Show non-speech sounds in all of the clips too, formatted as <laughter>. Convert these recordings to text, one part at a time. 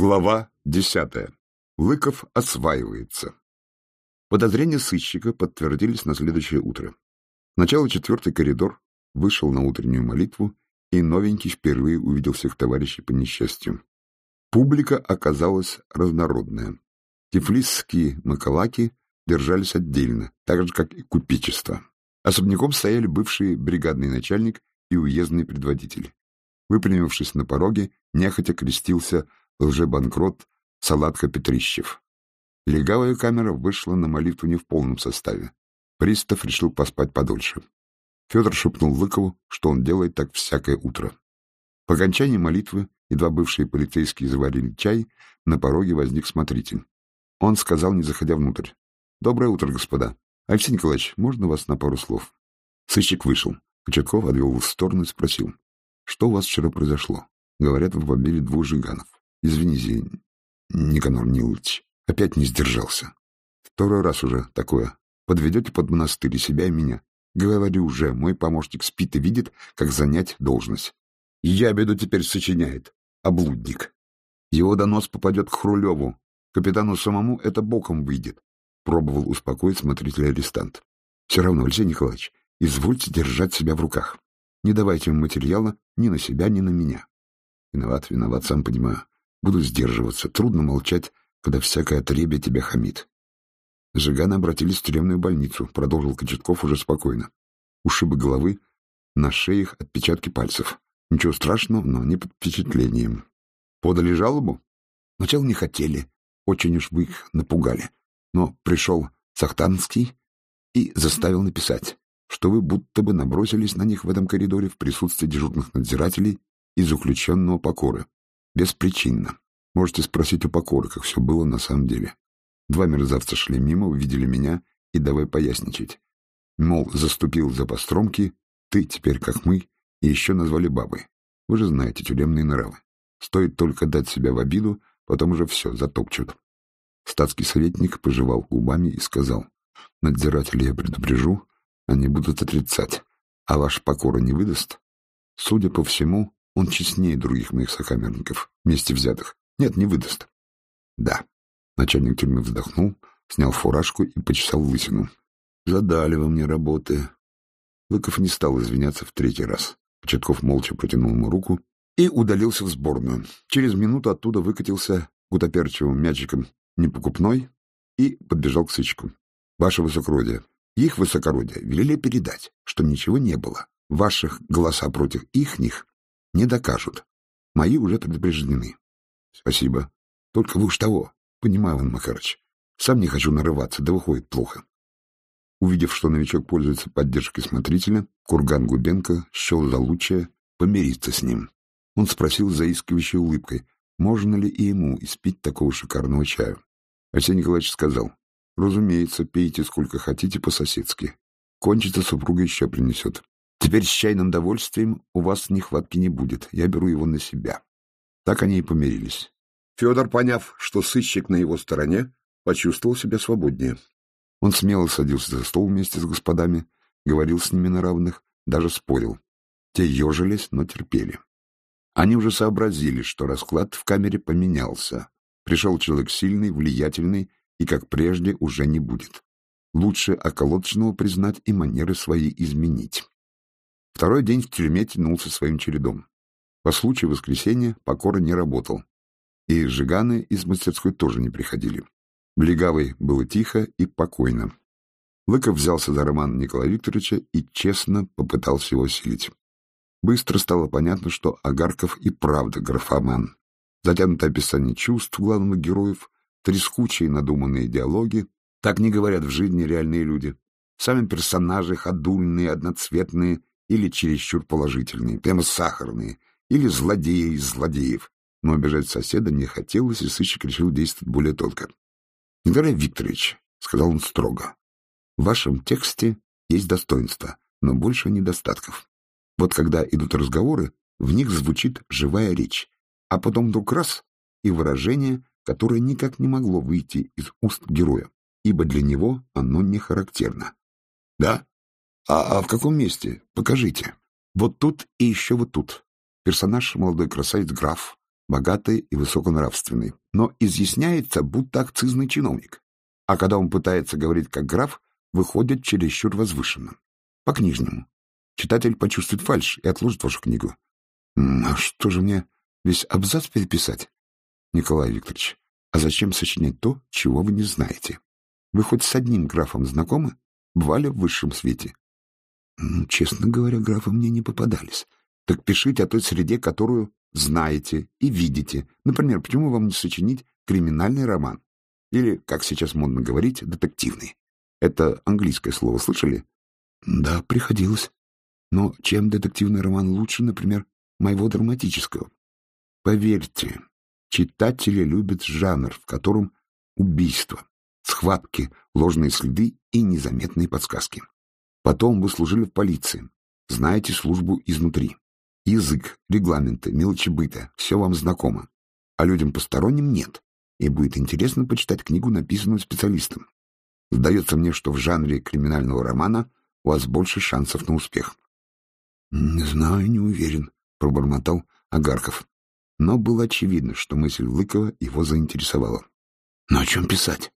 Глава десятая. Лыков осваивается. Подозрения сыщика подтвердились на следующее утро. Сначала четвертый коридор вышел на утреннюю молитву, и новенький впервые увидел всех товарищей по несчастью. Публика оказалась разнородная. Тифлисские макалаки держались отдельно, так же, как и купечество. Особняком стояли бывший бригадный начальник и уездный предводитель. Выпрямившись на пороге, нехотя крестился лжебанкрот Салатка Петрищев. Легавая камера вышла на молитву не в полном составе. Пристав решил поспать подольше. Федор шепнул Лыкову, что он делает так всякое утро. По окончании молитвы едва бывшие полицейские заварили чай, на пороге возник смотритель. Он сказал, не заходя внутрь. — Доброе утро, господа. Алексей Николаевич, можно вас на пару слов? Сыщик вышел. Кочетков отвел в сторону и спросил. — Что у вас вчера произошло? Говорят, вы побили двух жиганов. Извините, Никанор Нилович, опять не сдержался. Второй раз уже такое. Подведете под монастырь себя и меня. Говорю уже, мой помощник спит и видит, как занять должность. Ябеду теперь сочиняет. Облудник. Его донос попадет к Хрулеву. Капитану самому это боком выйдет. Пробовал успокоить смотрителя арестант. Все равно, Алексей Николаевич, извольте держать себя в руках. Не давайте ему материала ни на себя, ни на меня. Виноват, виноват, сам понимаю. Буду сдерживаться. Трудно молчать, когда всякое отребье тебя хамит. Жиганы обратились в тюремную больницу, продолжил Кочетков уже спокойно. Ушибы головы, на шеях отпечатки пальцев. Ничего страшного, но не под впечатлением. Подали жалобу? Сначала не хотели, очень уж вы их напугали. Но пришел Сахтанский и заставил написать, что вы будто бы набросились на них в этом коридоре в присутствии дежурных надзирателей и заключенного покоры. Беспричинно. Можете спросить у покоры, как все было на самом деле. Два мерзавца шли мимо, увидели меня и давай поясничать. Мол, заступил за постромки, ты теперь как мы, и еще назвали бабой. Вы же знаете тюремные нравы. Стоит только дать себя в обиду, потом уже все, затопчут. Статский советник пожевал губами и сказал, надзирателей я предупрежу, они будут отрицать, а ваш покора не выдаст. Судя по всему, он честнее других моих сокамерников, вместе взятых. Нет, не выдаст. Да. Начальник тюрьмы вздохнул, снял фуражку и почесал лысину. Задали вы мне работы. Лыков не стал извиняться в третий раз. Початков молча протянул ему руку и удалился в сборную. Через минуту оттуда выкатился гутоперчивым мячиком непокупной и подбежал к сычку. Ваше высокородие, их высокородие велели передать, что ничего не было. Ваших голоса против ихних не докажут. Мои уже предупреждены. Спасибо. Только вы уж того. Понимаю, Иван Макарович. Сам не хочу нарываться, да выходит плохо. Увидев, что новичок пользуется поддержкой смотрителя, Курган Губенко счел за лучшее помириться с ним. Он спросил заискивающей улыбкой, можно ли и ему испить такого шикарного чаю. Арсений Николаевич сказал, разумеется, пейте сколько хотите по-соседски. Кончится супруга еще принесет. Теперь с чайным довольствием у вас нехватки не будет, я беру его на себя. Так они и помирились. Федор, поняв, что сыщик на его стороне, почувствовал себя свободнее. Он смело садился за стол вместе с господами, говорил с ними на равных, даже спорил. Те ежились, но терпели. Они уже сообразили, что расклад в камере поменялся. Пришел человек сильный, влиятельный, и, как прежде, уже не будет. Лучше околоточного признать и манеры свои изменить. Второй день в тюрьме тянулся своим чередом. По случаю воскресенья Покора не работал, и Жиганы из мастерской тоже не приходили. В Легавой было тихо и покойно. Лыков взялся за роман Николая Викторовича и честно попытался его осилить. Быстро стало понятно, что Агарков и правда графоман. Затянутое описание чувств главных героев, трескучие надуманные диалоги, так не говорят в жизни реальные люди. Сами персонажи ходульные, одноцветные, или чересчур положительные, прямо сахарные, или злодеи из злодеев. Но обижать соседа не хотелось, и сыщик решил действовать более тонко. — Николай Викторович, — сказал он строго, — в вашем тексте есть достоинства, но больше недостатков. Вот когда идут разговоры, в них звучит живая речь, а потом вдруг раз — и выражение, которое никак не могло выйти из уст героя, ибо для него оно не характерно. — Да, а, а в каком месте? Покажите. Вот тут и еще вот тут. Персонаж — молодой красавец граф, богатый и высоконравственный, но изъясняется, будто акцизный чиновник. А когда он пытается говорить как граф, выходит чересчур возвышенно. По-книжному. Читатель почувствует фальшь и отложит вашу книгу. А что же мне, весь абзац переписать? Николай Викторович, а зачем сочинять то, чего вы не знаете? Вы хоть с одним графом знакомы? Бывали в высшем свете? Честно говоря, графы мне не попадались. Так пишите о той среде, которую знаете и видите. Например, почему вам не сочинить криминальный роман? Или, как сейчас модно говорить, детективный. Это английское слово слышали? Да, приходилось. Но чем детективный роман лучше, например, моего драматического? Поверьте, читатели любят жанр, в котором убийство, схватки, ложные следы и незаметные подсказки. Потом вы служили в полиции, знаете службу изнутри. Язык, регламенты, мелочи быта — все вам знакомо. А людям посторонним нет. И будет интересно почитать книгу, написанную специалистом. Сдается мне, что в жанре криминального романа у вас больше шансов на успех. — Не знаю, не уверен, — пробормотал Агарков. Но было очевидно, что мысль Лыкова его заинтересовала. — Но о чем писать?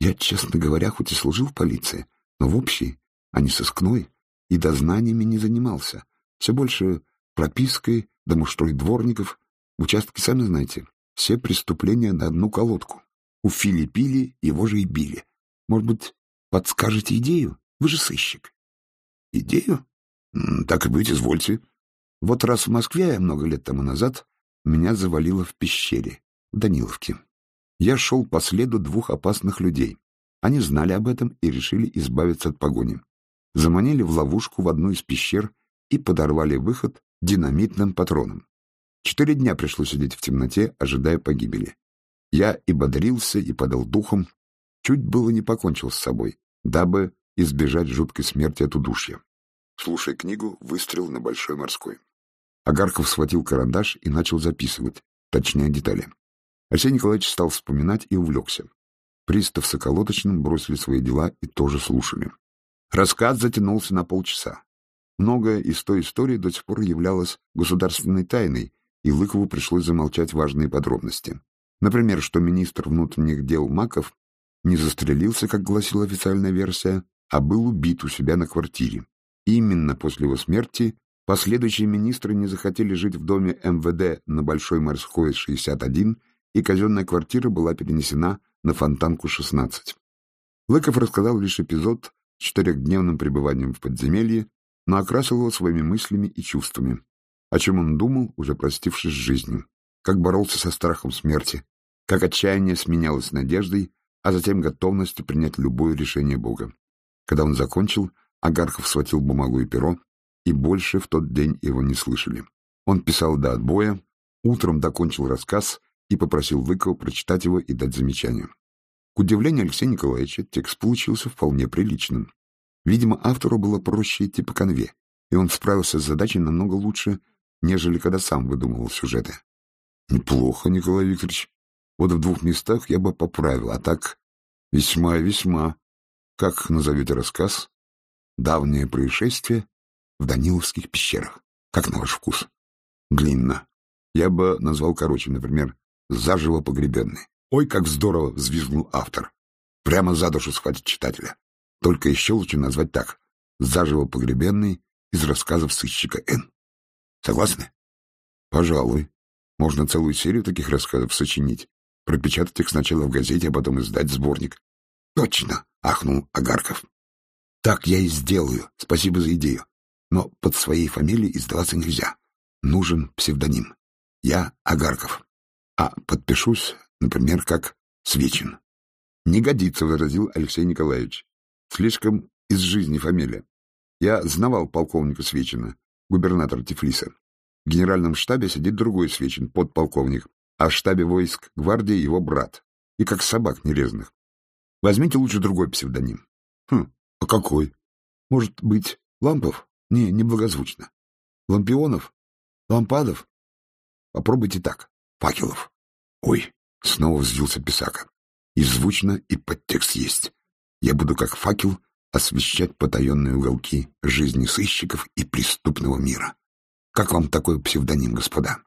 Я, честно говоря, хоть и служил в полиции, но в общей, а не сыскной, и дознаниями не занимался. Все больше пропиской, домострой дворников. В участке, сами знаете, все преступления на одну колодку. У Фили пили, его же и били. Может быть, подскажете идею? Вы же сыщик. Идею? Так и быть, извольте. Вот раз в Москве, много лет тому назад, меня завалило в пещере, в Даниловке. Я шел по следу двух опасных людей. Они знали об этом и решили избавиться от погони. Заманили в ловушку в одну из пещер и подорвали выход динамитным патроном. Четыре дня пришлось сидеть в темноте, ожидая погибели. Я и бодрился, и подал духом, чуть было не покончил с собой, дабы избежать жуткой смерти от удушья. Слушая книгу, выстрел на Большой морской. Агарков схватил карандаш и начал записывать, точнее детали. Арсений Николаевич стал вспоминать и увлекся. Пристав с околоточным бросили свои дела и тоже слушали. Рассказ затянулся на полчаса. Многое из той истории до сих пор являлось государственной тайной, и Лыкову пришлось замолчать важные подробности. Например, что министр внутренних дел Маков не застрелился, как гласила официальная версия, а был убит у себя на квартире. Именно после его смерти последующие министры не захотели жить в доме МВД на Большой морской 61, и казенная квартира была перенесена на Фонтанку 16. Лыков рассказал лишь эпизод четырехдневным пребыванием в подземелье, но окрасил его своими мыслями и чувствами. О чем он думал, уже простившись с жизнью, как боролся со страхом смерти, как отчаяние сменялось надеждой, а затем готовностью принять любое решение Бога. Когда он закончил, Агарков схватил бумагу и перо, и больше в тот день его не слышали. Он писал до отбоя, утром докончил рассказ и попросил Выкова прочитать его и дать замечание. К удивлению Алексея Николаевича, текст получился вполне приличным. Видимо, автору было проще идти по конве, и он справился с задачей намного лучше, нежели когда сам выдумывал сюжеты. Неплохо, Николай Викторович. Вот в двух местах я бы поправил, а так весьма и весьма. Как назовете рассказ? Давнее происшествие в Даниловских пещерах. Как на ваш вкус? Длинно. Я бы назвал короче, например, «Заживо погребенный». Ой, как здорово взвизгнул автор. Прямо за душу схватит читателя. Только еще лучше назвать так. Заживо погребенный из рассказов сыщика Н. Согласны? Пожалуй. Можно целую серию таких рассказов сочинить. Пропечатать их сначала в газете, а потом издать сборник. Точно, ахнул Агарков. Так я и сделаю. Спасибо за идею. Но под своей фамилией издаваться нельзя. Нужен псевдоним. Я Агарков. А подпишусь, например, как Свечин. Не годится, возразил Алексей Николаевич. Слишком из жизни фамилия. Я знавал полковника Свечина, губернатора Тифлиса. В генеральном штабе сидит другой Свечин, подполковник, а в штабе войск гвардии его брат. И как собак нерезанных. Возьмите лучше другой псевдоним. Хм, а какой? Может быть, Лампов? Не, неблагозвучно. Лампионов? Лампадов? Попробуйте так. Факелов. Ой, снова взвился Писака. И звучно, и подтекст есть. Я буду как факел освещать потаенные уголки жизни сыщиков и преступного мира. Как вам такой псевдоним, господа?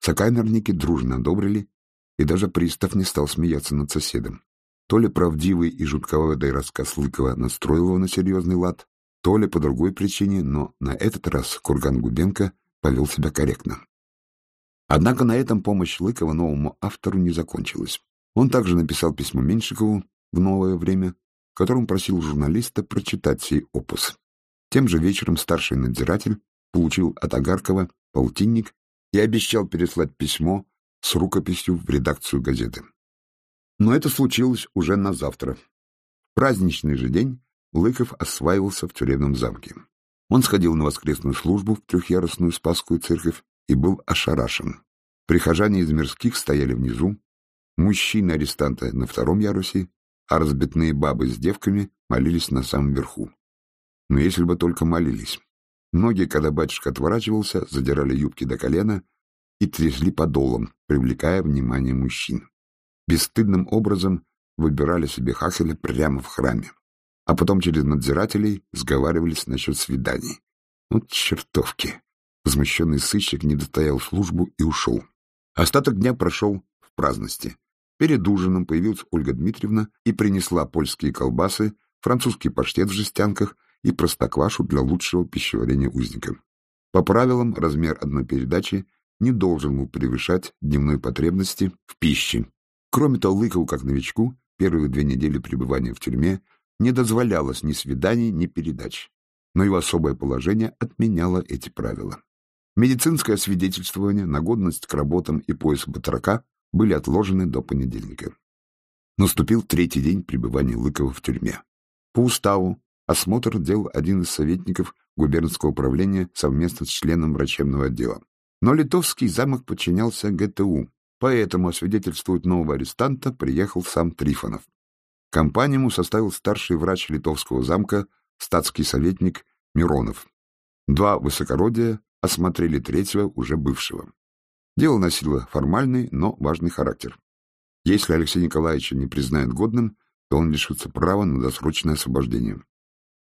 Сокамерники дружно одобрили, и даже пристав не стал смеяться над соседом. То ли правдивый и жутковатый рассказ Лыкова настроил его на серьезный лад, то ли по другой причине, но на этот раз Курган Губенко повел себя корректно. Однако на этом помощь Лыкова новому автору не закончилась. Он также написал письмо Меньшикову в новое время, в котором просил журналиста прочитать сей опус. Тем же вечером старший надзиратель получил от Агаркова полтинник и обещал переслать письмо с рукописью в редакцию газеты. Но это случилось уже на завтра. В праздничный же день Лыков осваивался в тюремном замке. Он сходил на воскресную службу в трехъярусную Спасскую церковь и был ошарашен. Прихожане из мирских стояли внизу, мужчины-арестанты на втором ярусе, а разбитные бабы с девками молились на самом верху. Но если бы только молились. Многие, когда батюшка отворачивался, задирали юбки до колена и трясли подолом, привлекая внимание мужчин. Бесстыдным образом выбирали себе хахеля прямо в храме а потом через надзирателей сговаривались насчет свиданий. Вот чертовки! Возмущенный сыщик не достоял службу и ушел. Остаток дня прошел в праздности. Перед ужином появилась Ольга Дмитриевна и принесла польские колбасы, французский паштет в жестянках и простоквашу для лучшего пищеварения узника. По правилам, размер одной передачи не должен был превышать дневной потребности в пище. Кроме того, Лыкову, как новичку, первые две недели пребывания в тюрьме не дозволялось ни свиданий, ни передач, но его особое положение отменяло эти правила. Медицинское свидетельствование на годность к работам и поиск батрака были отложены до понедельника. Наступил третий день пребывания Лыкова в тюрьме. По уставу осмотр делал один из советников губернского управления совместно с членом врачебного отдела. Но литовский замок подчинялся ГТУ, поэтому освидетельствовать нового арестанта приехал сам Трифонов. Компанию составил старший врач литовского замка, статский советник Миронов. Два высокородия осмотрели третьего, уже бывшего. Дело носило формальный, но важный характер. Если Алексей Николаевич не признает годным, то он лишится права на досрочное освобождение.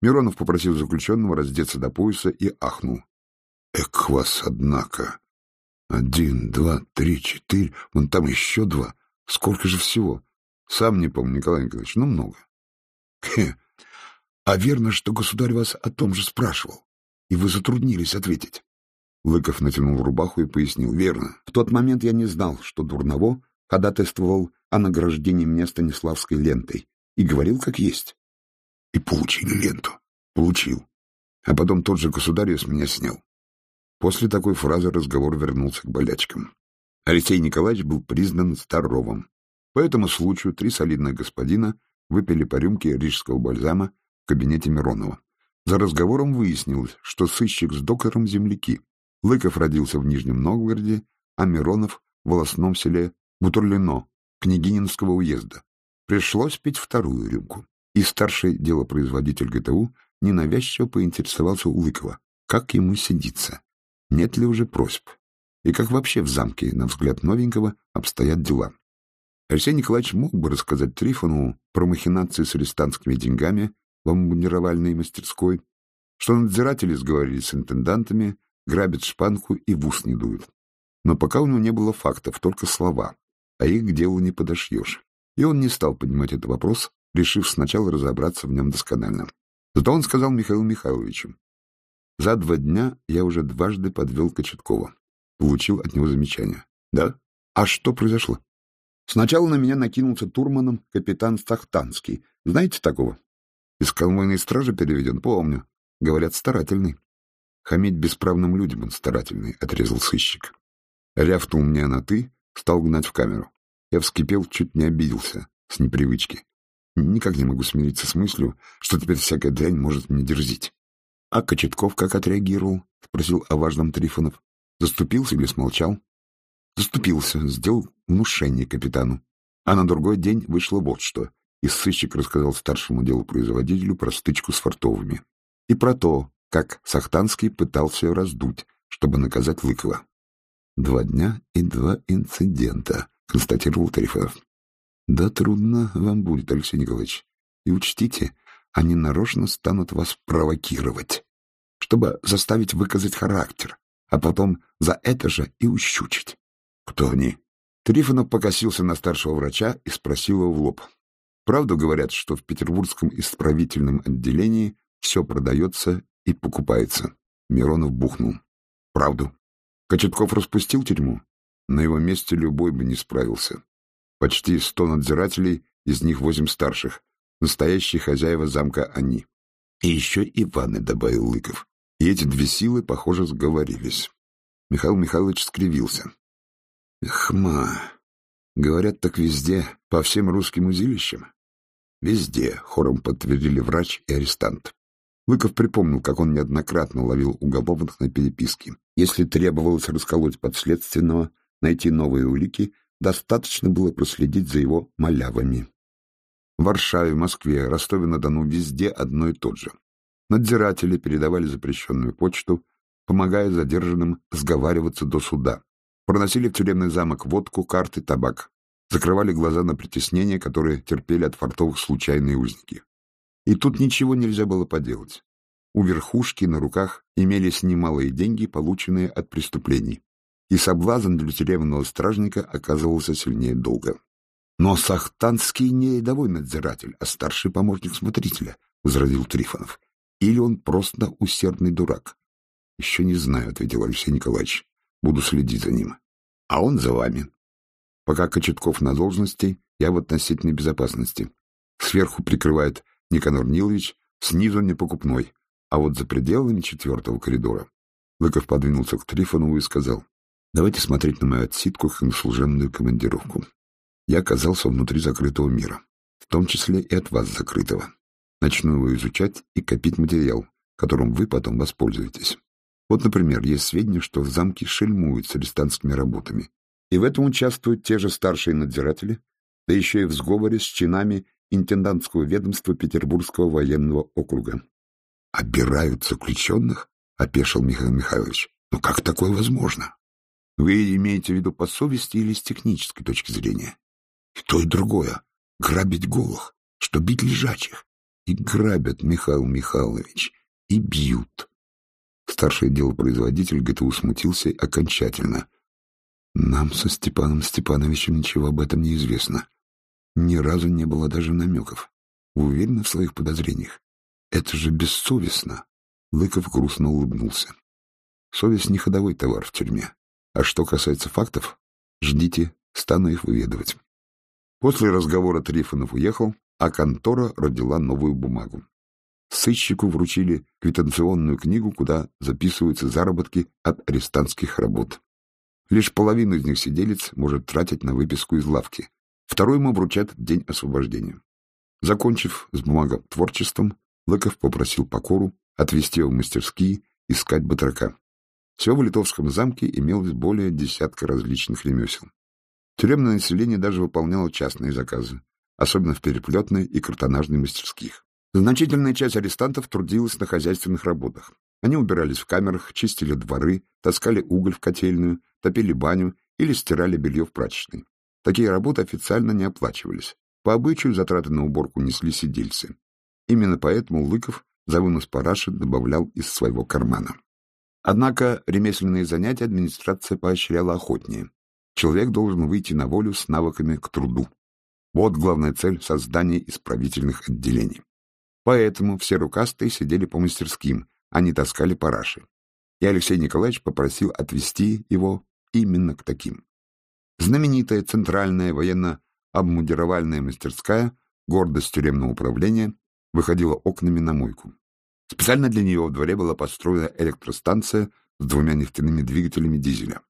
Миронов попросил заключенного раздеться до пояса и ахнул. — Эк вас, однако! Один, два, три, четыре, вон там еще два. Сколько же всего? Сам не помню, Николай Николаевич, но много. Хе. А верно, что государь вас о том же спрашивал, и вы затруднились ответить. Лыков натянул рубаху и пояснил. Верно. В тот момент я не знал, что Дурново ходатайствовал о награждении меня Станиславской лентой и говорил как есть. И получили ленту. Получил. А потом тот же государь с меня снял. После такой фразы разговор вернулся к болячкам. Алексей Николаевич был признан здоровым. По этому случаю три солидных господина выпили по рюмке рижского бальзама в кабинете Миронова. За разговором выяснилось, что сыщик с доктором земляки. Лыков родился в Нижнем Новгороде, а Миронов — в волосном селе Бутурлино, Княгининского уезда. Пришлось пить вторую рюмку. И старший делопроизводитель ГТУ ненавязчиво поинтересовался у Лыкова, как ему сидится, нет ли уже просьб, и как вообще в замке, на взгляд новенького, обстоят дела. Алексей Николаевич мог бы рассказать Трифонову про махинации с арестантскими деньгами в обмундировальной мастерской, что надзиратели сговорились с интендантами, грабят шпанку и в ус не дуют. Но пока у него не было фактов, только слова, а их к делу не подошьешь. И он не стал поднимать этот вопрос, решив сначала разобраться в нем досконально. Зато он сказал Михаилу Михайловичу, «За два дня я уже дважды подвел Кочеткова. Получил от него замечание. Да? А что произошло?» Сначала на меня накинулся турманом капитан Стахтанский. Знаете такого? Из конвойной стражи переведен, помню. Говорят, старательный. Хамить бесправным людям он старательный, — отрезал сыщик. Рявтул мне на «ты», стал гнать в камеру. Я вскипел, чуть не обиделся, с непривычки. Никак не могу смириться с мыслью, что теперь всякая дрянь может мне дерзить. — А Кочетков как отреагировал? — спросил о важном Трифонов. Заступился или смолчал? Заступился, сделал внушение капитану. А на другой день вышло вот что. И сыщик рассказал старшему делопроизводителю про стычку с фартовыми. И про то, как Сахтанский пытался раздуть, чтобы наказать Лыкова. «Два дня и два инцидента», — констатировал Тарифов. «Да трудно вам будет, Алексей Николаевич. И учтите, они нарочно станут вас провокировать, чтобы заставить выказать характер, а потом за это же и ущучить. Кто они? Трифонов покосился на старшего врача и спросил его в лоб. Правду говорят, что в петербургском исправительном отделении все продается и покупается. Миронов бухнул. Правду. Кочетков распустил тюрьму? На его месте любой бы не справился. Почти сто надзирателей, из них восемь старших. Настоящие хозяева замка они. И еще Иваны, добавил Лыков. И эти две силы, похоже, сговорились. Михаил Михайлович скривился. Хма. Говорят, так везде, по всем русским узилищам. Везде, хором подтвердили врач и арестант. Лыков припомнил, как он неоднократно ловил уголовных на переписке. Если требовалось расколоть подследственного, найти новые улики, достаточно было проследить за его малявами. В Варшаве, Москве, Ростове-на-Дону везде одно и то же. Надзиратели передавали запрещенную почту, помогая задержанным сговариваться до суда. Проносили в тюремный замок водку, карты, табак. Закрывали глаза на притеснения, которые терпели от фартовых случайные узники. И тут ничего нельзя было поделать. У верхушки на руках имелись немалые деньги, полученные от преступлений. И соблазн для тюремного стражника оказывался сильнее долга. Но Сахтанский не рядовой надзиратель, а старший помощник смотрителя, — возразил Трифонов. Или он просто усердный дурак? — Еще не знаю, — ответил Алексей Николаевич. Буду следить за ним. А он за вами. Пока Кочетков на должности, я в относительной безопасности. Сверху прикрывает Никанор Нилович, снизу непокупной. А вот за пределами четвертого коридора Лыков подвинулся к Трифонову и сказал, давайте смотреть на мою отсидку как на служебную командировку. Я оказался внутри закрытого мира, в том числе и от вас закрытого. Начну его изучать и копить материал, которым вы потом воспользуетесь. Вот, например, есть сведения, что в замке шельмуют с арестантскими работами. И в этом участвуют те же старшие надзиратели, да еще и в сговоре с чинами интендантского ведомства Петербургского военного округа. — Обирают заключенных? — опешил Михаил Михайлович. — Ну как такое возможно? Вы имеете в виду по совести или с технической точки зрения? И то, и другое. Грабить голых, что бить лежачих. И грабят, Михаил Михайлович, и бьют. Старший делопроизводитель ГТУ смутился окончательно. Нам со Степаном Степановичем ничего об этом не известно. Ни разу не было даже намеков. Вы уверены в своих подозрениях? Это же бессовестно. Лыков грустно улыбнулся. Совесть не ходовой товар в тюрьме. А что касается фактов, ждите, стану их выведывать. После разговора Трифонов уехал, а контора родила новую бумагу. Сыщику вручили квитанционную книгу, куда записываются заработки от арестантских работ. Лишь половину из них сиделец может тратить на выписку из лавки. Второй ему вручат день освобождения. Закончив с бумаготворчеством, Лыков попросил покору отвезти в мастерские, искать батрака. Всего в Литовском замке имелось более десятка различных ремесел. Тюремное население даже выполняло частные заказы, особенно в переплетной и картонажной мастерских. Значительная часть арестантов трудилась на хозяйственных работах. Они убирались в камерах, чистили дворы, таскали уголь в котельную, топили баню или стирали белье в прачечной. Такие работы официально не оплачивались. По обычаю затраты на уборку несли сидельцы. Именно поэтому Лыков за вынос параши добавлял из своего кармана. Однако ремесленные занятия администрация поощряла охотнее. Человек должен выйти на волю с навыками к труду. Вот главная цель создания исправительных отделений. Поэтому все рукастые сидели по мастерским, а не таскали параши. И Алексей Николаевич попросил отвезти его именно к таким. Знаменитая центральная военно-обмундировальная мастерская, гордость тюремного управления, выходила окнами на мойку. Специально для нее в дворе была построена электростанция с двумя нефтяными двигателями дизеля.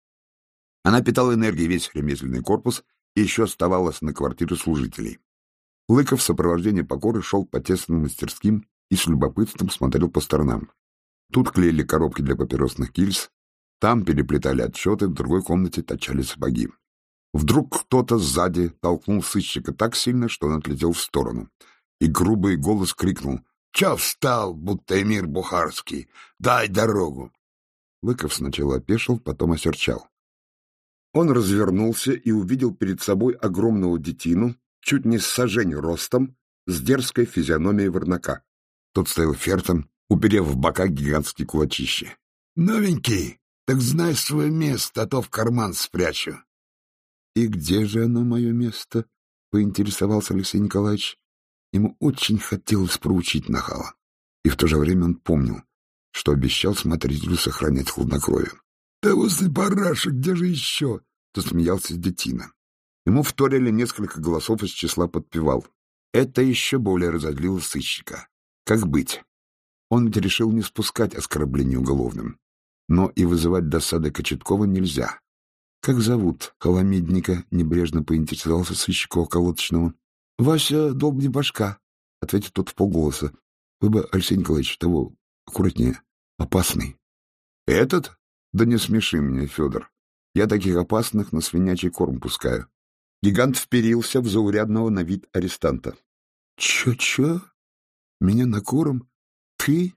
Она питала энергией весь ремесленный корпус и еще оставалась на квартиры служителей. Лыков в сопровождении покоры шел по тесным мастерским и с любопытством смотрел по сторонам. Тут клеили коробки для папиросных гильз, там переплетали отчеты, в другой комнате точали сапоги. Вдруг кто-то сзади толкнул сыщика так сильно, что он отлетел в сторону. И грубый голос крикнул «Че встал, будто эмир Бухарский? Дай дорогу!» Лыков сначала опешил, потом осерчал. Он развернулся и увидел перед собой огромного детину чуть не с сажень ростом, с дерзкой физиономией ворнака. Тот стоял фертом, уперев в бока гигантские кулачища. — Новенький, так знай свое место, а то в карман спрячу. И где же оно, мое место? — поинтересовался Алексей Николаевич. Ему очень хотелось проучить нахала. И в то же время он помнил, что обещал смотрителю сохранять хладнокровие. — Да возле барашек, где же еще? — засмеялся детина. Ему вторили несколько голосов из числа подпевал. Это еще более разозлило сыщика. Как быть? Он ведь решил не спускать оскорблений уголовным. Но и вызывать досады Кочеткова нельзя. Как зовут холомидника? Небрежно поинтересовался сыщик околоточного. — Вася долбни башка, — ответил тот в полголоса. — Вы бы, Алексей Николаевич, того аккуратнее. Опасный. — Этот? Да не смеши меня, Федор. Я таких опасных на свинячий корм пускаю. Гигант вперился в заурядного на вид арестанта. «Чё — Чё-чё? Меня на корм? Ты?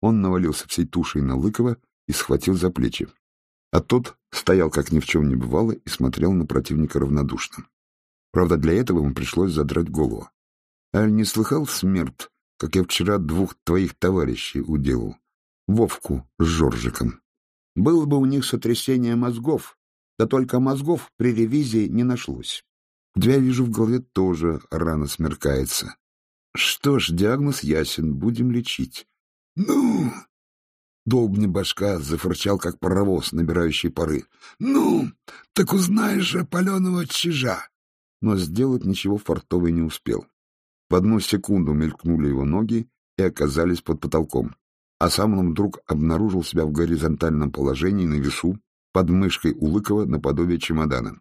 Он навалился всей тушей на Лыкова и схватил за плечи. А тот стоял, как ни в чем не бывало, и смотрел на противника равнодушно. Правда, для этого ему пришлось задрать голову. «Аль не слыхал, смерть, как я вчера двух твоих товарищей уделал? Вовку с Жоржиком. Было бы у них сотрясение мозгов, да только мозгов при ревизии не нашлось. Тебя, вижу, в голове тоже рано смеркается. Что ж, диагноз ясен, будем лечить. Ну, Долбни башка зафырчал, как паровоз, набирающий пары. «Ну, так узнаешь же паленого чижа!» Но сделать ничего фартовый не успел. В одну секунду мелькнули его ноги и оказались под потолком. А сам он вдруг обнаружил себя в горизонтальном положении на весу под мышкой у Лыкова наподобие чемодана.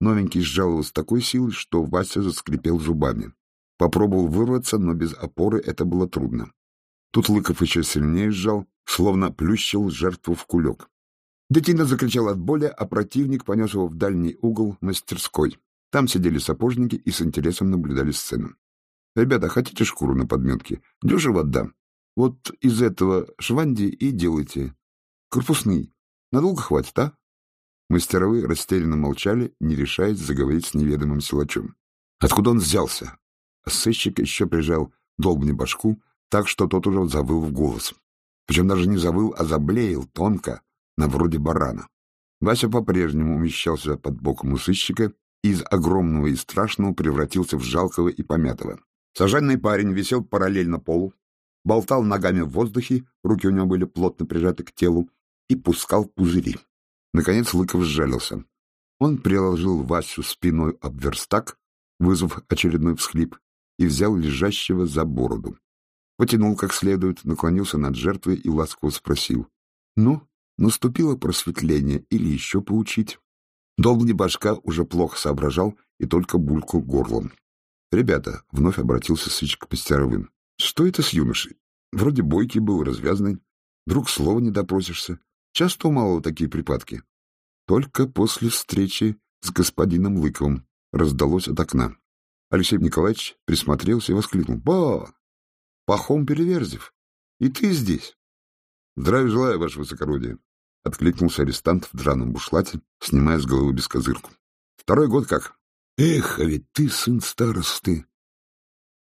Новенький сжал его с такой силой, что Вася заскрипел зубами. Попробовал вырваться, но без опоры это было трудно. Тут Лыков еще сильнее сжал, словно плющил жертву в кулек. Детина закричал от боли, а противник понес его в дальний угол мастерской. Там сидели сапожники и с интересом наблюдали сцену. — Ребята, хотите шкуру на подметке? Дешево отдам. Вот из этого шванди и делайте. Корпусный. Надолго хватит, а? Мастеровые растерянно молчали, не решаясь заговорить с неведомым силачом. Откуда он взялся? А сыщик еще прижал долбни башку, так что тот уже завыл в голос. Причем даже не завыл, а заблеял тонко, на вроде барана. Вася по-прежнему умещался под боком у сыщика и из огромного и страшного превратился в жалкого и помятого. Сажальный парень висел параллельно полу, болтал ногами в воздухе, руки у него были плотно прижаты к телу, и пускал пузыри. Наконец Лыков сжалился. Он приложил Васю спиной об верстак, вызвав очередной всхлип, и взял лежащего за бороду потянул как следует, наклонился над жертвой и ласково спросил. — Ну, наступило просветление или еще поучить? Долбни башка уже плохо соображал и только булькал горлом. — Ребята, — вновь обратился Сыч к Пестеровым, — что это с юношей? Вроде бойкий был, развязный. Вдруг слова не допросишься. Часто у малого такие припадки. Только после встречи с господином Лыковым раздалось от окна. Алексей Николаевич присмотрелся и воскликнул. «Ба! Пахом Переверзев. И ты здесь. Здравия желаю, ваше высокородие. Откликнулся арестант в драном бушлате, снимая с головы бескозырку. Второй год как? Эх, а ведь ты сын старосты.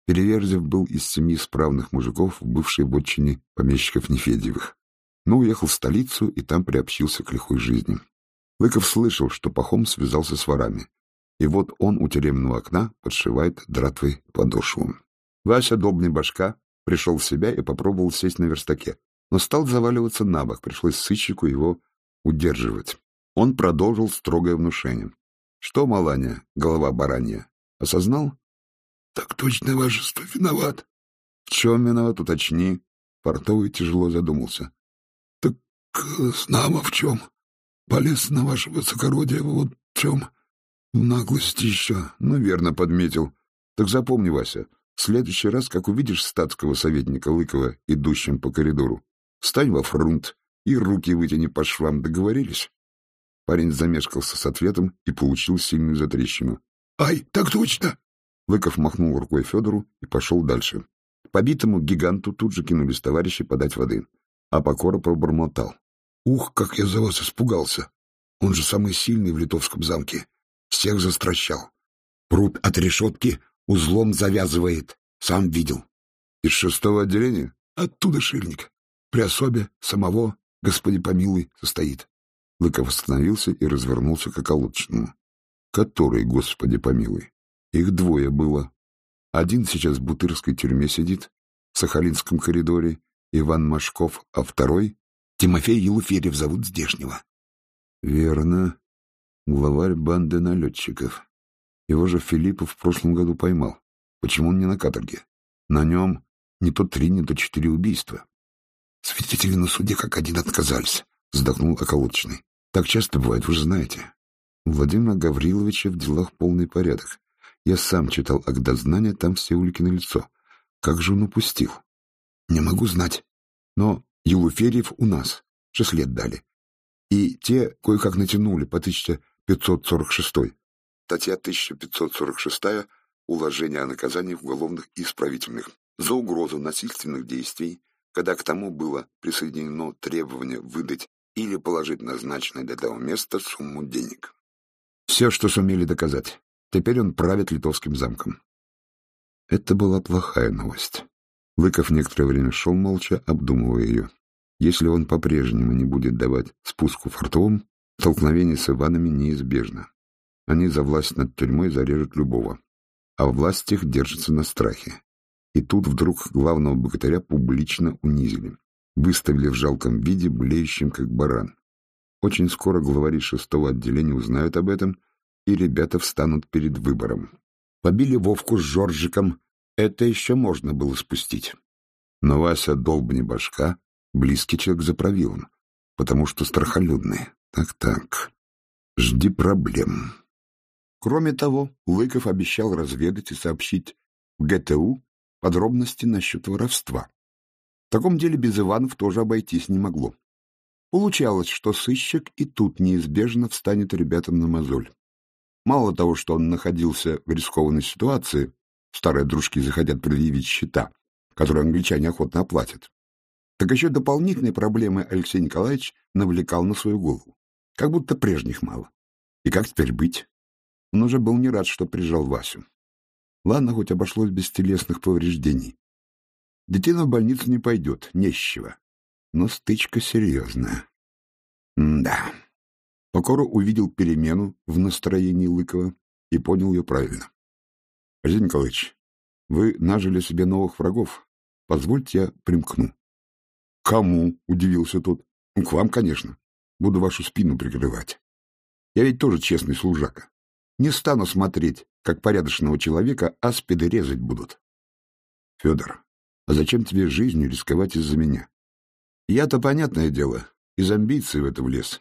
Переверзев был из семьи справных мужиков, бывшей в отчине помещиков Нефедьевых, но уехал в столицу и там приобщился к лихой жизни. Лыков слышал, что Пахом связался с ворами, и вот он у тюремного окна подшивает дратвой подошву. Вася, долбный башка, пришел в себя и попробовал сесть на верстаке, но стал заваливаться на бок, пришлось сыщику его удерживать. Он продолжил строгое внушение. — Что, Маланя, голова баранья, осознал? — Так точно, вашество, виноват. — В чем виноват, уточни. Портовый тяжело задумался. — Так знамо в чем. Полез на ваше высокородие, вот в чем. В наглости еще. Ну, верно подметил. Так запомни, Вася, в следующий раз, как увидишь статского советника Лыкова, идущим по коридору, встань во фронт и руки вытяни по швам. Договорились? Парень замешкался с ответом и получил сильную затрещину. — Ай, так точно! Лыков махнул рукой Федору и пошел дальше. Побитому гиганту тут же кинулись товарищи подать воды, а Покора пробормотал. — Ух, как я за вас испугался! Он же самый сильный в литовском замке. Всех застращал. Пруд от решетки Узлом завязывает. Сам видел. Из шестого отделения? Оттуда шильник. При особе самого, господи помилуй, состоит. Лыков остановился и развернулся к околоточному. Который, господи помилуй? Их двое было. Один сейчас в Бутырской тюрьме сидит, в Сахалинском коридоре, Иван Машков, а второй — Тимофей Елуферев зовут здешнего. Верно. Главарь банды налетчиков. Его же Филиппов в прошлом году поймал. Почему он не на каторге? На нем не то три, не то четыре убийства. Свидетели на суде как один отказались, вздохнул околоточный. Так часто бывает, вы же знаете. У Владимира Гавриловича в делах полный порядок. Я сам читал акт дознания, там все улики на лицо. Как же он упустил? Не могу знать. Но Елуферьев у нас. Шесть лет дали. И те кое-как натянули по 1546. Статья 1546 «Уложение о наказании уголовных и исправительных» за угрозу насильственных действий, когда к тому было присоединено требование выдать или положить назначенное для того места сумму денег. Все, что сумели доказать. Теперь он правит литовским замком. Это была плохая новость. Лыков некоторое время шел молча, обдумывая ее. Если он по-прежнему не будет давать спуску фартовым, столкновение с Иванами неизбежно. Они за власть над тюрьмой зарежут любого. А власть их держится на страхе. И тут вдруг главного богатыря публично унизили. Выставили в жалком виде, блеющим как баран. Очень скоро главари шестого отделения узнают об этом, и ребята встанут перед выбором. Побили Вовку с Жоржиком, это еще можно было спустить. Но Вася долбни башка, близкий человек за правилом, потому что страхолюдный. Так-так, жди проблем. Кроме того, Лыков обещал разведать и сообщить в ГТУ подробности насчет воровства. В таком деле без Иванов тоже обойтись не могло. Получалось, что сыщик и тут неизбежно встанет ребятам на мозоль. Мало того, что он находился в рискованной ситуации, старые дружки захотят предъявить счета, которые англичане охотно оплатят, так еще дополнительные проблемы Алексей Николаевич навлекал на свою голову. Как будто прежних мало. И как теперь быть? Он уже был не рад, что прижал Васю. Ладно, хоть обошлось без телесных повреждений. Детина в больницу не пойдет, не с чего. Но стычка серьезная. М да. Покоро увидел перемену в настроении Лыкова и понял ее правильно. — Арсений Николаевич, вы нажили себе новых врагов. Позвольте я примкну. — Кому? — удивился тот. — К вам, конечно. Буду вашу спину прикрывать. Я ведь тоже честный служака. Не стану смотреть, как порядочного человека аспиды резать будут. — Федор, а зачем тебе жизнью рисковать из-за меня? Я-то, понятное дело, из амбиций в это влез.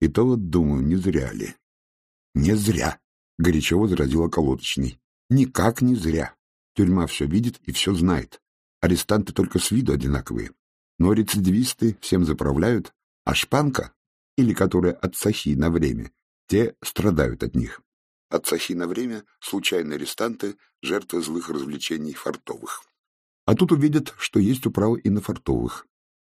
И то вот думаю, не зря ли. — Не зря, — горячо возразил околоточный. — Никак не зря. Тюрьма все видит и все знает. Арестанты только с виду одинаковые. Но рецидивисты всем заправляют, а шпанка, или которая от сахи на время, те страдают от них. Отцахи на время — случайные арестанты, жертвы злых развлечений фартовых. А тут увидят, что есть управа и на фартовых.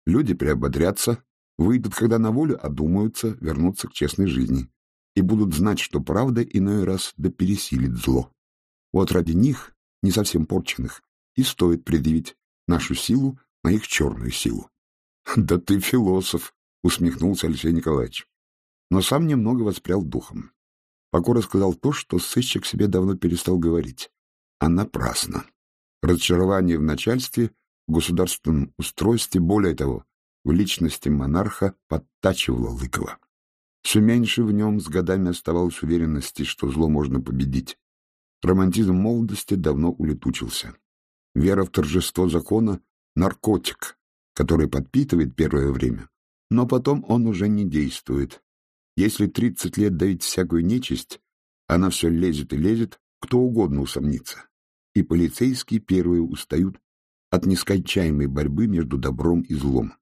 Люди приободрятся, выйдут, когда на волю, одумаются, вернутся к честной жизни и будут знать, что правда иной раз да пересилит зло. Вот ради них, не совсем порченных, и стоит предъявить нашу силу на их черную силу. <laughs> — Да ты философ! — усмехнулся Алексей Николаевич. Но сам немного воспрял духом. Покора сказал то, что сыщик себе давно перестал говорить. А напрасно. Разочарование в начальстве, в государственном устройстве, более того, в личности монарха подтачивало Лыкова. Все меньше в нем с годами оставалось уверенности, что зло можно победить. Романтизм молодости давно улетучился. Вера в торжество закона — наркотик, который подпитывает первое время, но потом он уже не действует, если тридцать лет давить всякую нечисть, она все лезет и лезет, кто угодно усомнится. И полицейские первые устают от нескончаемой борьбы между добром и злом.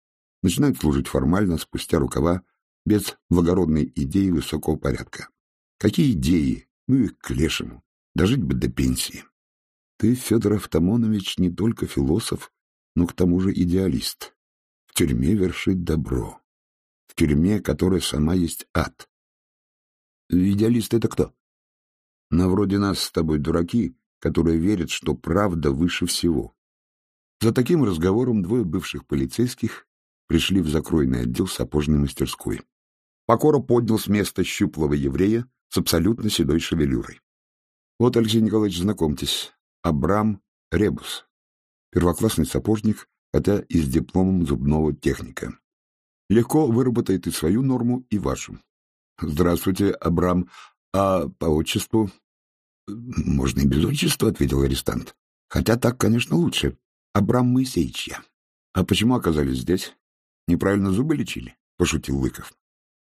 Начинают служить формально, спустя рукава, без благородной идеи высокого порядка. Какие идеи? Ну их к лешему. Дожить бы до пенсии. Ты, Федор Автомонович, не только философ, но к тому же идеалист. В тюрьме вершить добро тюрьме, которая сама есть ад. Идеалист — это кто? На вроде нас с тобой дураки, которые верят, что правда выше всего. За таким разговором двое бывших полицейских пришли в закройный отдел сапожной мастерской. Покора поднял с места щуплого еврея, с абсолютно седой шевелюрой. Вот, Алексей Николаевич, знакомьтесь, Абрам Ребус, первоклассный сапожник, хотя и с дипломом зубного техника. Легко выработает и свою норму, и вашу. Здравствуйте, Абрам. А по отчеству? Можно и без отчества, ответил арестант. Хотя так, конечно, лучше. Абрам Моисеевич я. А почему оказались здесь? Неправильно зубы лечили? Пошутил Лыков.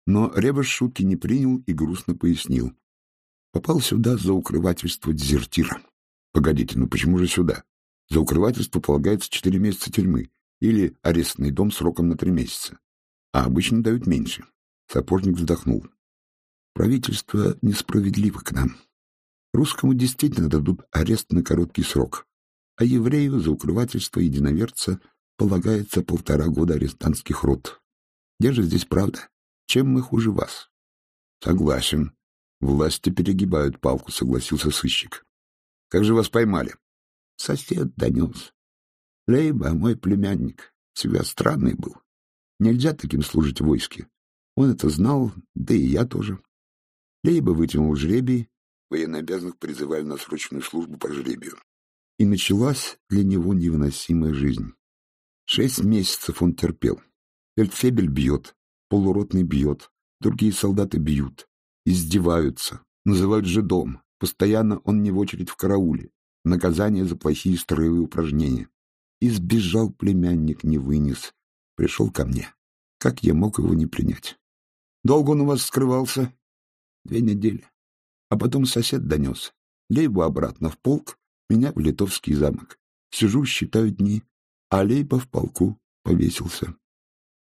Но Ребус шутки не принял и грустно пояснил. Попал сюда за укрывательство дезертира. Погодите, ну почему же сюда? За укрывательство полагается четыре месяца тюрьмы или арестный дом сроком на три месяца. А обычно дают меньше. Сапожник вздохнул. Правительство несправедливо к нам. Русскому действительно дадут арест на короткий срок, а еврею за укрывательство единоверца полагается полтора года арестантских рот. Где же здесь правда? Чем мы хуже вас? Согласен. Власти перегибают палку, согласился сыщик. Как же вас поймали? Сосед донес. Лейба, мой племянник, всегда странный был. Нельзя таким служить в войске. Он это знал, да и я тоже. Лейба вытянул жребий, военнообязанных призывали на срочную службу по жребию. И началась для него невыносимая жизнь. Шесть месяцев он терпел. Фельдфебель бьет, полуротный бьет, другие солдаты бьют, издеваются, называют жидом. Постоянно он не в очередь в карауле. Наказание за плохие строевые упражнения. Избежал племянник, не вынес. Пришел ко мне. Как я мог его не принять? Долго он у вас скрывался? Две недели. А потом сосед донес. Лейбу обратно в полк, меня в литовский замок. Сижу, считаю дни, а Лейба в полку повесился.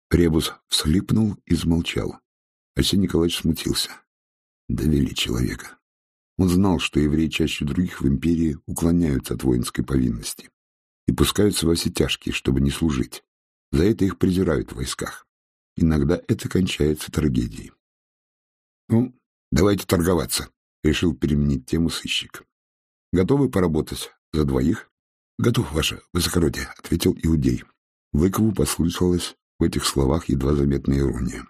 Ребус всхлипнул и замолчал. Арсений Николаевич смутился. Довели человека. Он знал, что евреи чаще других в империи уклоняются от воинской повинности и пускаются во все тяжкие, чтобы не служить. За это их презирают в войсках. Иногда это кончается трагедией. Ну, давайте торговаться, — решил переменить тему сыщик. «Готовы поработать за двоих?» «Готов, ваше высокородие», — ответил Иудей. Выкову послышалась в этих словах едва заметная ирония.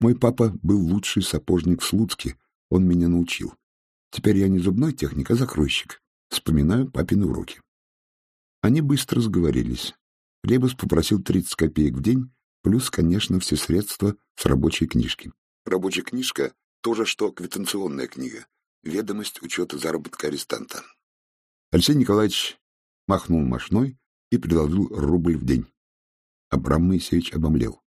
«Мой папа был лучший сапожник в Слуцке, он меня научил. Теперь я не зубной техник, а закройщик. Вспоминаю папины уроки». Они быстро сговорились. Ребус попросил 30 копеек в день, плюс, конечно, все средства с рабочей книжки. Рабочая книжка — то же, что квитанционная книга, ведомость учета заработка арестанта. Алексей Николаевич махнул мошной и предложил рубль в день. Абрам Моисеевич обомлел.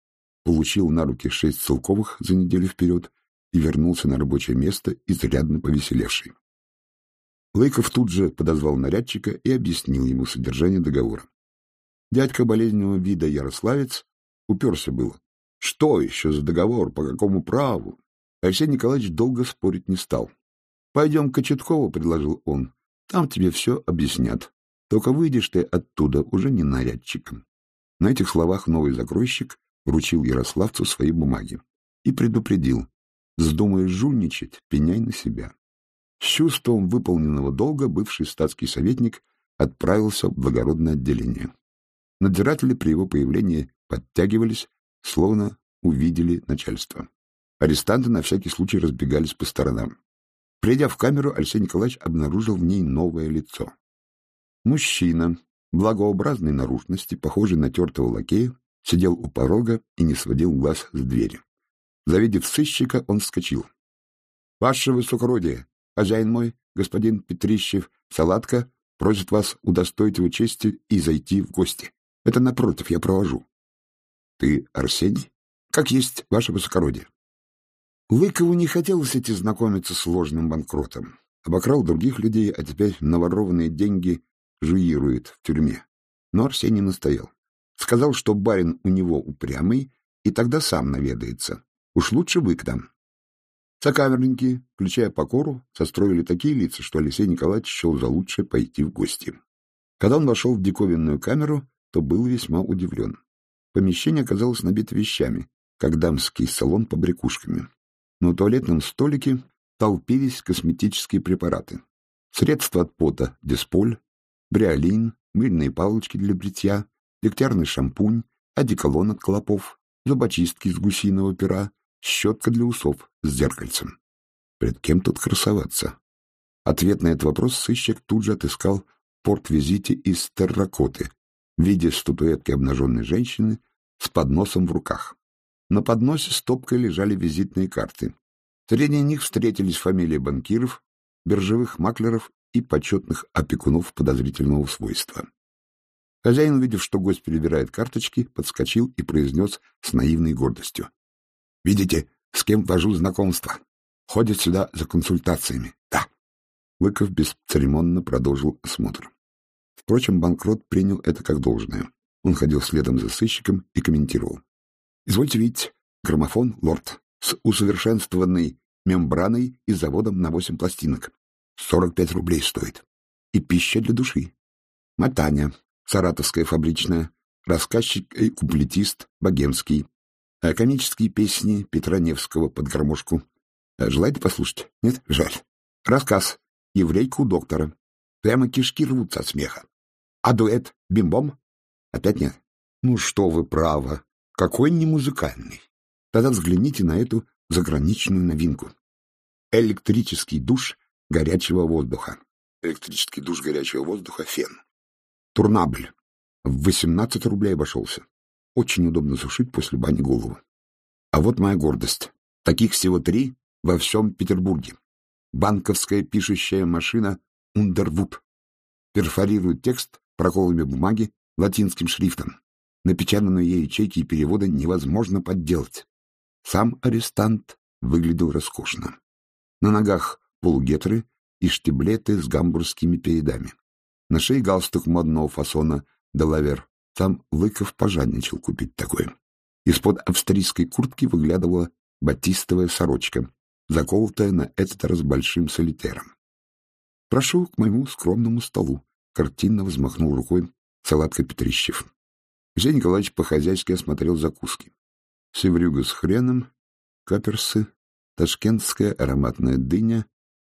Получил на руки шесть целковых за неделю вперед и вернулся на рабочее место, изрядно повеселевший. Лейков тут же подозвал нарядчика и объяснил ему содержание договора. Дядька болезненного вида Ярославец уперся было. Что еще за договор, по какому праву? Алексей Николаевич долго спорить не стал. — Пойдем к Кочеткову, — предложил он. — Там тебе все объяснят. Только выйдешь ты оттуда уже не нарядчиком. На этих словах новый закройщик вручил Ярославцу свои бумаги и предупредил. Вздумаешь жульничать, пеняй на себя. С чувством выполненного долга бывший статский советник отправился в благородное отделение. Надзиратели при его появлении подтягивались, словно увидели начальство. Арестанты на всякий случай разбегались по сторонам. Придя в камеру, Алексей Николаевич обнаружил в ней новое лицо. Мужчина, благообразной наружности, похожий на тертого лакея, сидел у порога и не сводил глаз с двери. Завидев сыщика, он вскочил. — Ваше высокородие, хозяин мой, господин Петрищев, Салатка, просит вас удостоить его чести и зайти в гости. Это напротив, я провожу. — Ты Арсений? — Как есть, ваше высокородие. Лыкову не хотелось идти знакомиться с сложным банкротом. Обокрал других людей, а теперь наворованные деньги жуирует в тюрьме. Но Арсений настоял. Сказал, что барин у него упрямый, и тогда сам наведается. Уж лучше вы к нам. Сокамерники, включая покору, состроили такие лица, что Алексей Николаевич счел за лучшее пойти в гости. Когда он вошел в диковинную камеру, то был весьма удивлен. Помещение оказалось набито вещами, как дамский салон по брякушками. На туалетном столике толпились косметические препараты. Средства от пота Дисполь, бриолин, мыльные палочки для бритья, дегтярный шампунь, одеколон от клопов, зубочистки из гусиного пера, щетка для усов с зеркальцем. Пред кем тут красоваться? Ответ на этот вопрос сыщик тут же отыскал порт-визите из терракоты в виде статуэтки обнаженной женщины с подносом в руках. На подносе стопкой лежали визитные карты. Среди них встретились фамилии банкиров, биржевых маклеров и почетных опекунов подозрительного свойства. Хозяин, увидев, что гость перебирает карточки, подскочил и произнес с наивной гордостью. — Видите, с кем вожу знакомство? Ходит сюда за консультациями. Да. Лыков бесцеремонно продолжил осмотр. Впрочем, банкрот принял это как должное. Он ходил следом за сыщиком и комментировал. — Извольте видеть, граммофон, лорд, с усовершенствованной мембраной и заводом на восемь пластинок. Сорок пять рублей стоит. И пища для души. Матаня, саратовская фабричная, рассказчик и куплетист, богемский. А комические песни Петра Невского под гармошку. А желаете послушать? Нет? Жаль. Рассказ. Еврейка у доктора. Прямо кишки рвутся от смеха. А дуэт бим-бом? Опять нет? Ну что вы, право. Какой не музыкальный. Тогда взгляните на эту заграничную новинку. Электрический душ горячего воздуха. Электрический душ горячего воздуха — фен. Турнабль. В 18 рублей обошелся. Очень удобно сушить после бани голову. А вот моя гордость. Таких всего три во всем Петербурге. Банковская пишущая машина «Ундервуд». Перфорирует текст проколами бумаги латинским шрифтом. Напечатанные ей ячейки и перевода невозможно подделать. Сам арестант выглядел роскошно. На ногах полугетры и штиблеты с гамбургскими передами. На шее галстук модного фасона «Делавер». Сам Лыков пожадничал купить такое. Из-под австрийской куртки выглядывала батистовая сорочка, заколотая на этот раз большим солитером. «Прошу к моему скромному столу», — картинно взмахнул рукой салатка Петрищев. Алексей Николаевич по-хозяйски осмотрел закуски. Севрюга с хреном, каперсы, ташкентская ароматная дыня,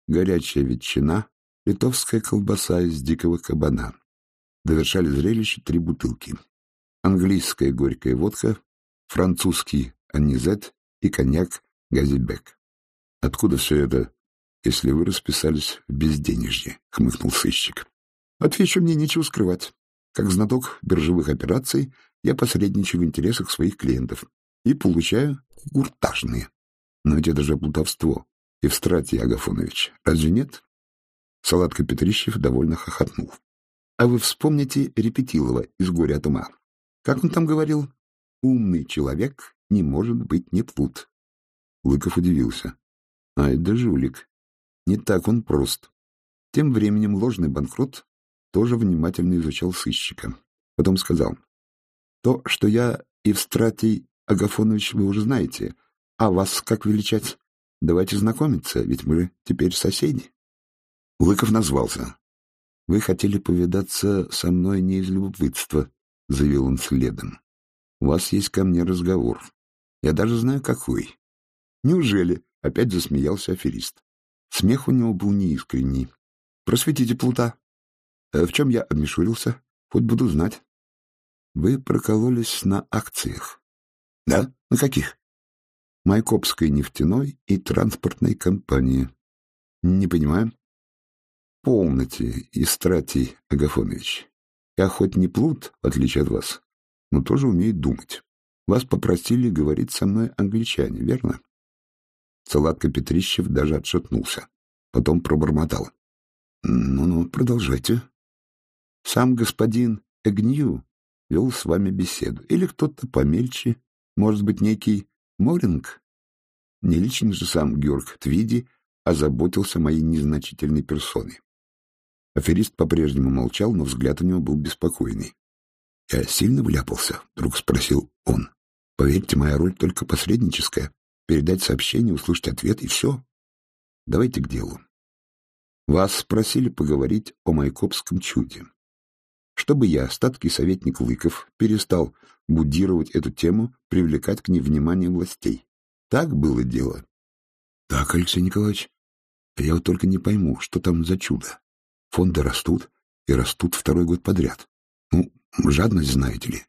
горячая ветчина, литовская колбаса из дикого кабана. Довершали зрелище три бутылки. Английская горькая водка, французский анизет и коньяк газибек. Откуда все это, если вы расписались в безденежье? — хмыкнул сыщик. — Отвечу, мне нечего скрывать. Как знаток биржевых операций, я посредничаю в интересах своих клиентов и получаю куртажные. Но ведь это же плутовство. Евстратий Агафонович, разве нет? Салатка Петрищев довольно хохотнул. А вы вспомните Репетилова из «Горя от ума». Как он там говорил? «Умный человек не может быть не плут». Лыков удивился. Ай да жулик. Не так он прост. Тем временем ложный банкрот тоже внимательно изучал сыщика. Потом сказал. То, что я Евстратий Агафонович, вы уже знаете. А вас как величать? Давайте знакомиться, ведь мы теперь соседи. Лыков назвался. — Вы хотели повидаться со мной не из любопытства, — заявил он следом. — У вас есть ко мне разговор. Я даже знаю, какой. — Неужели? — опять засмеялся аферист. Смех у него был неискренний. — Просветите плута. Э, — В чем я обмешурился? Хоть буду знать. — Вы прокололись на акциях. — Да? На каких? Майкопской нефтяной и транспортной компании. Не понимаю. Полноте, Истратий Агафонович. Я хоть не плут, в отличие от вас, но тоже умею думать. Вас попросили говорить со мной англичане, верно? Салатка Петрищев даже отшатнулся. Потом пробормотал. Ну-ну, продолжайте. Сам господин Эгнью вел с вами беседу. Или кто-то помельче, может быть, некий Моринг? Не лично же сам Георг Твиди озаботился моей незначительной персоной. Аферист по-прежнему молчал, но взгляд у него был беспокойный. — Я сильно вляпался? — вдруг спросил он. — Поверьте, моя роль только посредническая. Передать сообщение, услышать ответ, и все. Давайте к делу. Вас спросили поговорить о майкопском чуде. Чтобы я, статский советник Лыков, перестал будировать эту тему, привлекать к ней внимание властей. Так было дело. Так, Алексей Николаевич. Я вот только не пойму, что там за чудо. Фонды растут, и растут второй год подряд. Ну, жадность, знаете ли.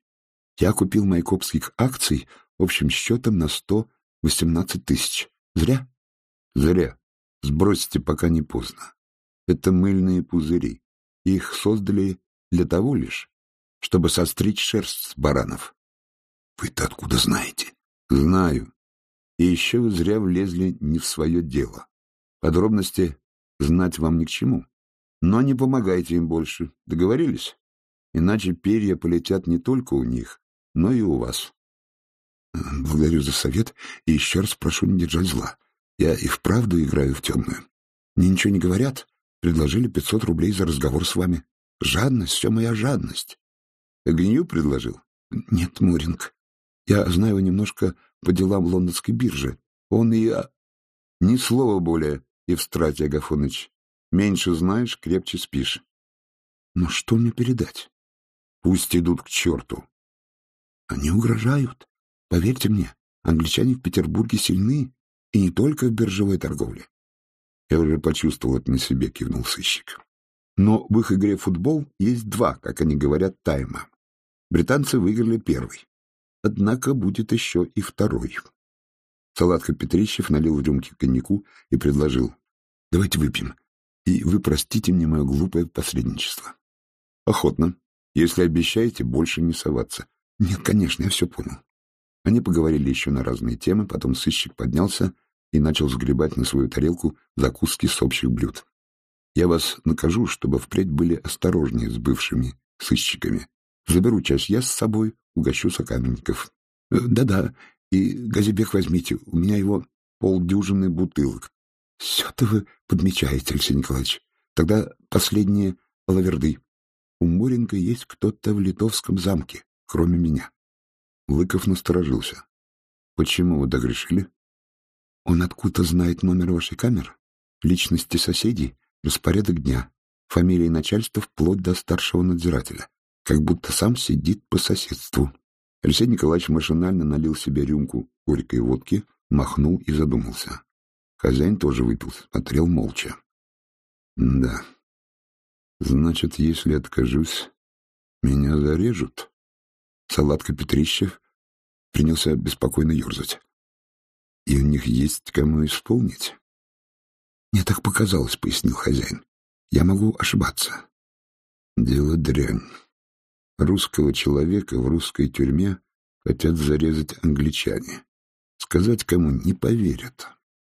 Я купил майкопских акций общим счетом на 118 тысяч. Зря? Зря. Сбросьте, пока не поздно. Это мыльные пузыри. Их создали для того лишь, чтобы состричь шерсть с баранов. Вы-то откуда знаете? Знаю. И еще вы зря влезли не в свое дело. Подробности знать вам ни к чему. Но не помогайте им больше. Договорились? Иначе перья полетят не только у них, но и у вас. Благодарю за совет и еще раз прошу не держать зла. Я и вправду играю в темную. Мне ничего не говорят. Предложили пятьсот рублей за разговор с вами. Жадность, все моя жадность. Гню предложил? Нет, Муринг. Я знаю его немножко по делам лондонской биржи. Он и... Ни слова более, Евстратий Агафоныч. Меньше знаешь, крепче спишь. Но что мне передать? Пусть идут к черту. Они угрожают. Поверьте мне, англичане в Петербурге сильны, и не только в биржевой торговле. Я уже почувствовал это на себе, кивнул сыщик. Но в их игре футбол есть два, как они говорят, тайма. Британцы выиграли первый. Однако будет еще и второй. Салатка Петрищев налил в рюмки коньяку и предложил. «Давайте выпьем, и вы простите мне мое глупое посредничество». «Охотно, если обещаете больше не соваться». «Нет, конечно, я все понял». Они поговорили еще на разные темы, потом сыщик поднялся и начал сгребать на свою тарелку закуски с общих блюд. «Я вас накажу, чтобы впредь были осторожнее с бывшими сыщиками. Заберу часть я с собой, угощу сокамерников. Э, да-да, и Газибек возьмите, у меня его полдюжины бутылок. Все-то вы подмечаете, Алексей Николаевич. Тогда последние лаверды. У Муренко есть кто-то в литовском замке, кроме меня. Лыков насторожился. Почему вы так решили? Он откуда знает номер вашей камеры, личности соседей, распорядок дня, фамилии начальства вплоть до старшего надзирателя, как будто сам сидит по соседству. Алексей Николаевич машинально налил себе рюмку горькой водки, махнул и задумался. Хозяин тоже выпил, смотрел молча. Да. Значит, если откажусь, меня зарежут. Салатка Петрищев принялся беспокойно ерзать. И у них есть кому исполнить? Мне так показалось, пояснил хозяин. Я могу ошибаться. Дело дрянь. Русского человека в русской тюрьме хотят зарезать англичане. Сказать кому не поверят.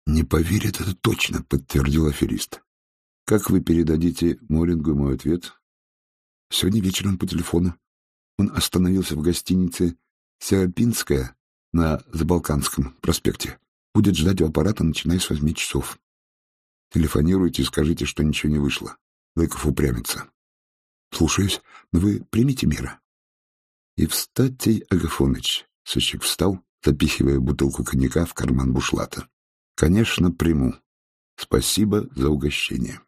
Не поверят, это точно, подтвердил аферист. Как вы передадите Морингу мой ответ? Сегодня вечером по телефону. Он остановился в гостинице «Серапинская» на Забалканском проспекте. Будет ждать у аппарата, начиная с восьми часов. Телефонируйте и скажите, что ничего не вышло. Лыков упрямится. Слушаюсь, но вы примите меры. Евстатий Агафоныч. Сыщик встал, запихивая бутылку коньяка в карман бушлата. Конечно, приму. Спасибо за угощение.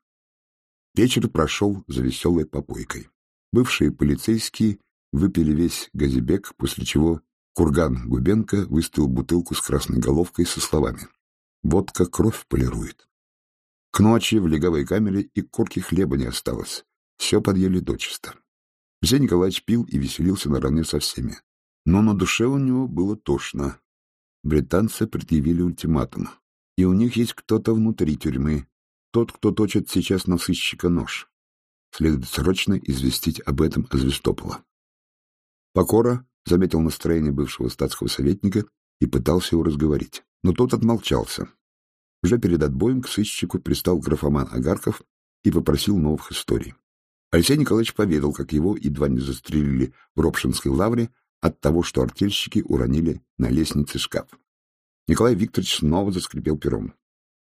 Вечер прошел за веселой попойкой. Бывшие полицейские выпили весь газибек, после чего Курган Губенко выставил бутылку с красной головкой со словами «Водка кровь полирует». К ночи в леговой камере и корки хлеба не осталось. Все подъели дочисто. Алексей Николаевич пил и веселился наравне со всеми. Но на душе у него было тошно. Британцы предъявили ультиматум. И у них есть кто-то внутри тюрьмы. Тот, кто точит сейчас на сыщика нож. Следует срочно известить об этом Азвестопола. Покора заметил настроение бывшего статского советника и пытался его разговорить. Но тот отмолчался. Уже перед отбоем к сыщику пристал графоман Агарков и попросил новых историй. Алексей Николаевич поведал, как его едва не застрелили в Ропшинской лавре от того, что артельщики уронили на лестнице шкаф. Николай Викторович снова заскрипел пером.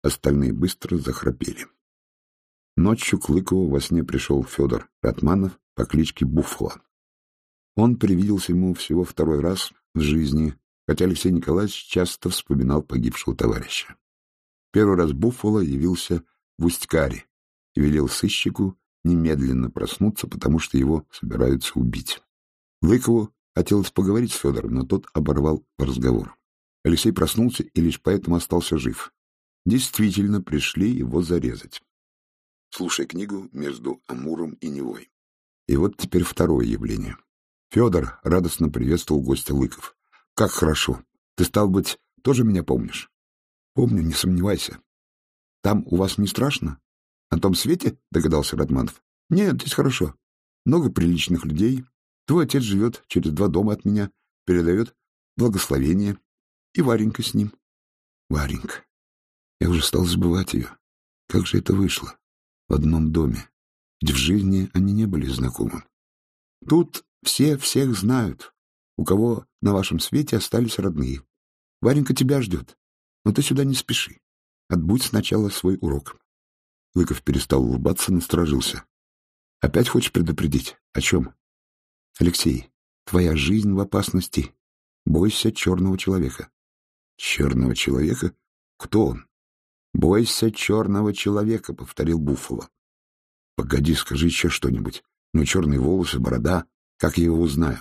Остальные быстро захрапели. Ночью к Лыкову во сне пришел Федор Ратманов по кличке Буффало. Он привиделся ему всего второй раз в жизни, хотя Алексей Николаевич часто вспоминал погибшего товарища. Первый раз Буффало явился в Усть-Каре и велел сыщику немедленно проснуться, потому что его собираются убить. Лыкову хотелось поговорить с Федором, но тот оборвал разговор. Алексей проснулся и лишь поэтому остался жив. Действительно пришли его зарезать. Слушай книгу «Между Амуром и Невой». И вот теперь второе явление. Федор радостно приветствовал гостя Лыков. — Как хорошо! Ты, стал быть, тоже меня помнишь? — Помню, не сомневайся. Там у вас не страшно? На том свете? — догадался Радманов. — Нет, здесь хорошо. Много приличных людей. Твой отец живет через два дома от меня, передает благословение. И Варенька с ним. Варенька. Я уже стал забывать ее. Как же это вышло? В одном доме. Ведь в жизни они не были знакомы. Тут все всех знают, у кого на вашем свете остались родные. Варенька тебя ждет, но ты сюда не спеши. Отбудь сначала свой урок. Лыков перестал улыбаться, насторожился. Опять хочешь предупредить? О чем? Алексей, твоя жизнь в опасности. Бойся черного человека. Черного человека? Кто он? Бойся черного человека, повторил Буффало. Погоди, скажи еще что-нибудь. Ну, черные волосы, борода. Как я его узнаю?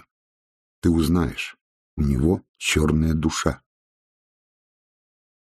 Ты узнаешь. У него черная душа.